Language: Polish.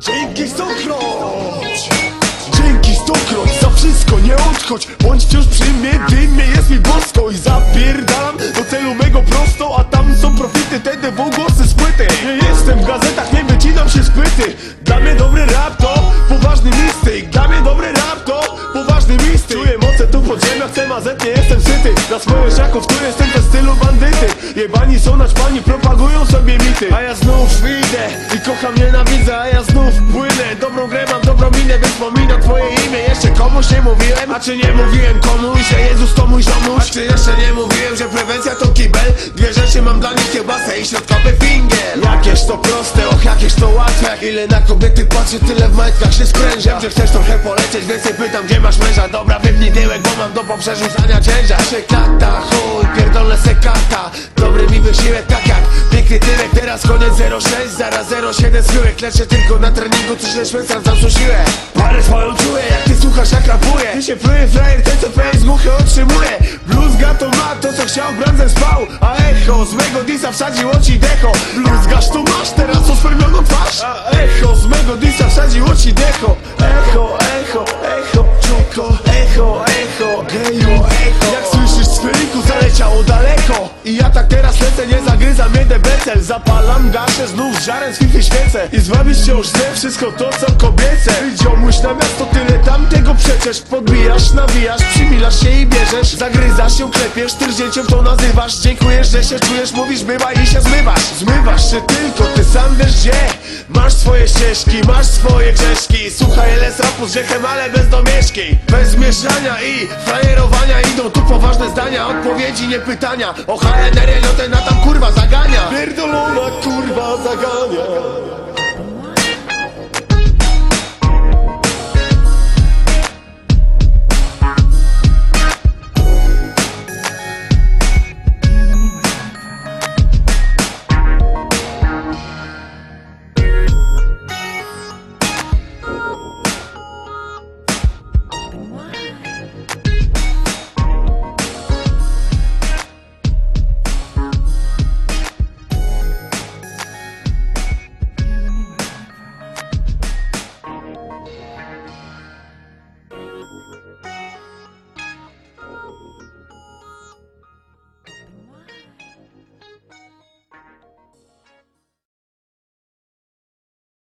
Dzięki stokroć! Dzięki stokroć! Za wszystko, nie odchodź! Bądź wciąż przy mnie, dymie jest mi bosko! I zapierdalam do celu mego prosto A tam są profity, TDW głosy z płyty Nie jestem w gazetach, nie wycinam się z płyty Dla mnie dobry rap to poważny mistyk! Dla mnie dobry rap to poważny mistyk! Czuję moce tu podziemia, chcę mazet, nie jestem syty Na swoje szaków, tu jestem w stylu bandyty. Jebani są naćpani, propagują sobie mity. A ja znów idę i kocham, nienawidzę A ja znów płynę, dobrą grę mam, dobrą minę Więc pominam twoje imię, jeszcze komuś nie mówiłem. A czy nie mówiłem komuś, że Jezus to mój ziomuś? A czy jeszcze nie mówiłem, że prewencja to kibel? Dwie rzeczy mam dla nich kiełbasę i to to łatwe Ile na kobiety patrzy, tyle w majtkach się spręża Wiem, że chcesz trochę polecieć, więc się pytam, gdzie masz męża? Dobra, wypnij tyłek, bo mam do poprzerzucania ciężar Się klata, chuj, pierdolę se kata Dobry mi wysiłek, tak jak piękny tyłek. Teraz koniec 06, zaraz 07 schyłek Lecę tylko na treningu, coś lecz sprawdzam co siłę. Parę swoją czuję, jak ty słuchasz, jak rapuję. Ty się pluje frajer, ten co face muchy otrzymuje Bluzga to ma to, co chciał, Brandem spał. A echo z mego disa wsadziło ci decho. Bluzgasz A echo z mego disa wsadziło ci decho. Echo, echo, echo, czoko Echo, echo, geju, echo. Jak słyszysz z zaleciało daleko. I ja tak teraz lecę, nie zagryzam mnie debecel Zapalam gaszę, znów żarem z fify świecę. I zwabić wciąż ze wszystko to co kobiece. Ziomuś na miasto, tyle tamtego przecież Podbijasz, nawijasz, przymilasz się i bierzesz Zagryzasz się, klepiesz, tyrzięciem to nazywasz. Dziękujesz, że się czujesz, mówisz bywa i się zmywasz. Zmywasz się tylko, ty sam wiesz gdzie. Masz swoje ścieżki, masz swoje grzeszki. Słuchaj LS rapu z grzechem, ale bez domieszki. Bez mieszania i frajerowania Idą tu poważne zdania, odpowiedzi, nie pytania. O HNR, no ten na tam kurwa zagania. Pierdolona kurwa zagania